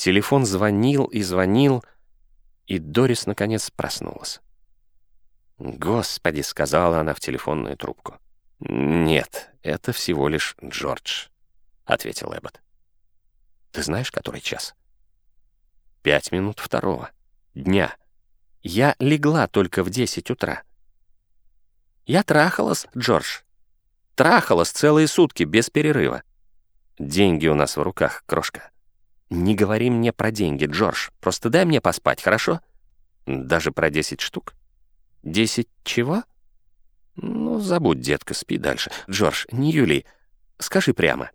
Телефон звонил и звонил, и Дорис наконец проснулась. «Господи», — сказала она в телефонную трубку. «Нет, это всего лишь Джордж», — ответил Эббот. «Ты знаешь, который час?» «Пять минут второго. Дня. Я легла только в десять утра». «Я трахалась, Джордж. Трахалась целые сутки, без перерыва. Деньги у нас в руках, крошка. Не говори мне про деньги, Джордж. Просто дай мне поспать, хорошо? Даже про десять штук?» «Десять чего?» «Ну, забудь, детка, спи дальше. Джордж, не Юли, скажи прямо».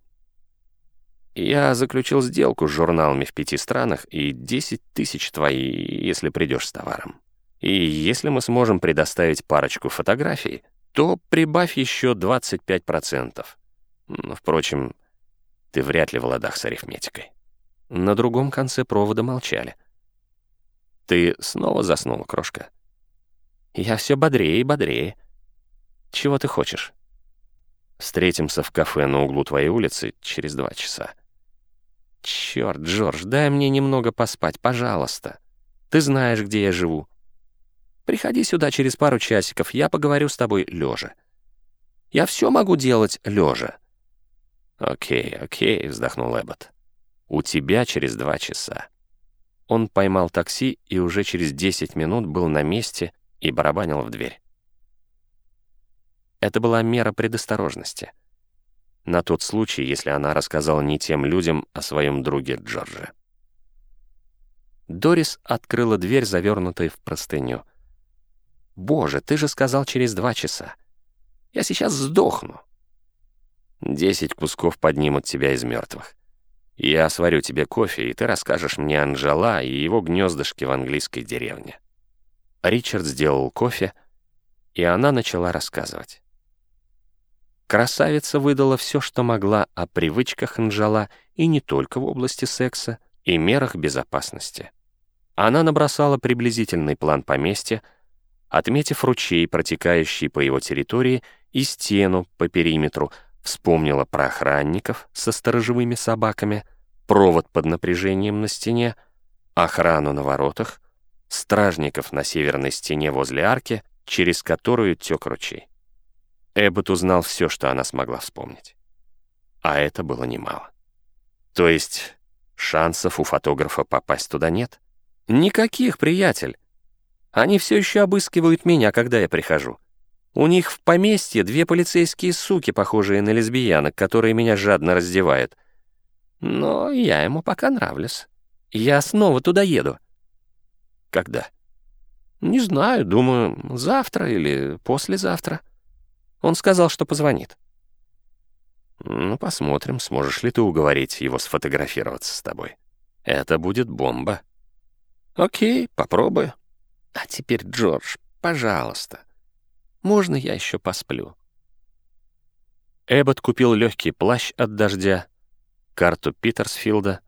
«Я заключил сделку с журналами в пяти странах и десять тысяч твои, если придешь с товаром. И если мы сможем предоставить парочку фотографий, то прибавь еще 25%. Но, впрочем, ты вряд ли в ладах с арифметикой». На другом конце провода молчали. «Ты снова заснул, крошка?» Я все бодрее и бодрее. Чего ты хочешь? Встретимся в кафе на углу твоей улицы через два часа. Черт, Джордж, дай мне немного поспать, пожалуйста. Ты знаешь, где я живу. Приходи сюда через пару часиков, я поговорю с тобой лежа. Я все могу делать лежа. Окей, окей, вздохнул Эббот. У тебя через два часа. Он поймал такси и уже через десять минут был на месте, и барабанил в дверь. Это была мера предосторожности. На тот случай, если она рассказала не тем людям о своем друге Джордже. Дорис открыла дверь, завернутой в простыню. «Боже, ты же сказал через два часа. Я сейчас сдохну». «Десять кусков поднимут тебя из мертвых. Я сварю тебе кофе, и ты расскажешь мне Анжела и его гнездышки в английской деревне». Ричард сделал кофе, и она начала рассказывать. Красавица выдала все, что могла о привычках Анжела и не только в области секса, и мерах безопасности. Она набросала приблизительный план поместья, отметив ручей, протекающий по его территории, и стену по периметру, вспомнила про охранников со сторожевыми собаками, провод под напряжением на стене, охрану на воротах, стражников на северной стене возле арки, через которую тек ручей. Эббот узнал все, что она смогла вспомнить. А это было немало. То есть шансов у фотографа попасть туда нет? Никаких, приятель. Они все еще обыскивают меня, когда я прихожу. У них в поместье две полицейские суки, похожие на лесбиянок, которые меня жадно раздевают. Но я ему пока нравлюсь. Я снова туда еду. Когда? Не знаю, думаю, завтра или послезавтра. Он сказал, что позвонит. Ну, посмотрим, сможешь ли ты уговорить его сфотографироваться с тобой. Это будет бомба. Окей, попробую. А теперь, Джордж, пожалуйста, можно я еще посплю? Эббот купил легкий плащ от дождя, карту Питерсфилда,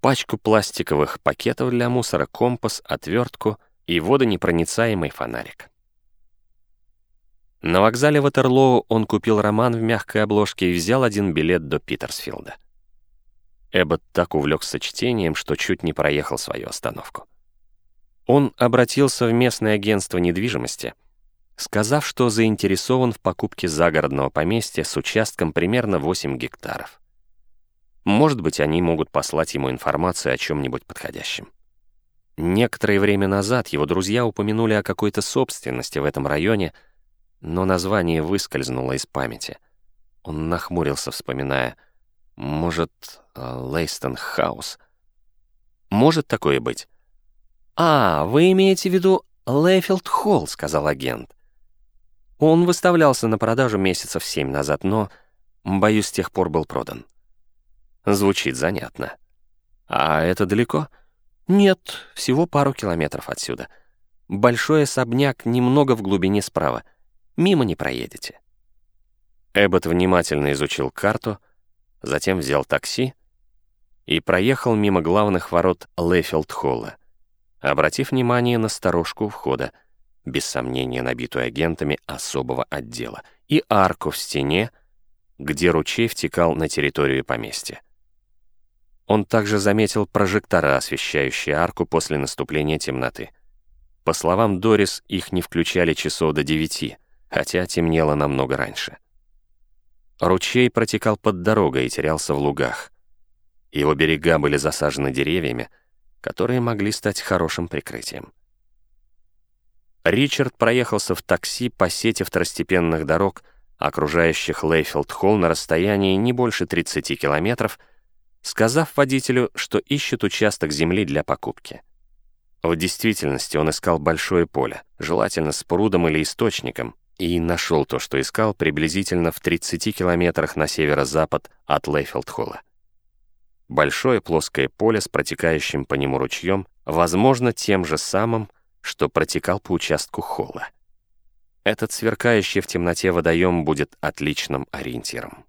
пачку пластиковых пакетов для мусора, компас, отвертку и водонепроницаемый фонарик. На вокзале Ватерлоу он купил роман в мягкой обложке и взял один билет до Питерсфилда. Эббот так увлекся чтением, что чуть не проехал свою остановку. Он обратился в местное агентство недвижимости, сказав, что заинтересован в покупке загородного поместья с участком примерно 8 гектаров. Может быть, они могут послать ему информацию о чем-нибудь подходящем. Некоторое время назад его друзья упомянули о какой-то собственности в этом районе, но название выскользнуло из памяти. Он нахмурился, вспоминая. Может, э, Лейстон Хаус? Может такое быть? «А, вы имеете в виду Лейфилд Холл», — сказал агент. Он выставлялся на продажу месяцев семь назад, но, боюсь, с тех пор был продан. Звучит занятно. А это далеко? Нет, всего пару километров отсюда. Большой особняк немного в глубине справа. Мимо не проедете. Эббот внимательно изучил карту, затем взял такси и проехал мимо главных ворот Лейфилд-холла, обратив внимание на сторожку входа, без сомнения набитую агентами особого отдела, и арку в стене, где ручей втекал на территорию поместья. Он также заметил прожектора, освещающие арку после наступления темноты. По словам Дорис, их не включали часов до девяти, хотя темнело намного раньше. Ручей протекал под дорогой и терялся в лугах. Его берега были засажены деревьями, которые могли стать хорошим прикрытием. Ричард проехался в такси по сети второстепенных дорог, окружающих Лейфилд-Холл на расстоянии не больше 30 километров, сказав водителю, что ищет участок земли для покупки. В действительности он искал большое поле, желательно с прудом или источником, и нашел то, что искал, приблизительно в 30 километрах на северо-запад от Лейфилд-Холла. Большое плоское поле с протекающим по нему ручьем, возможно, тем же самым, что протекал по участку холла. Этот сверкающий в темноте водоем будет отличным ориентиром.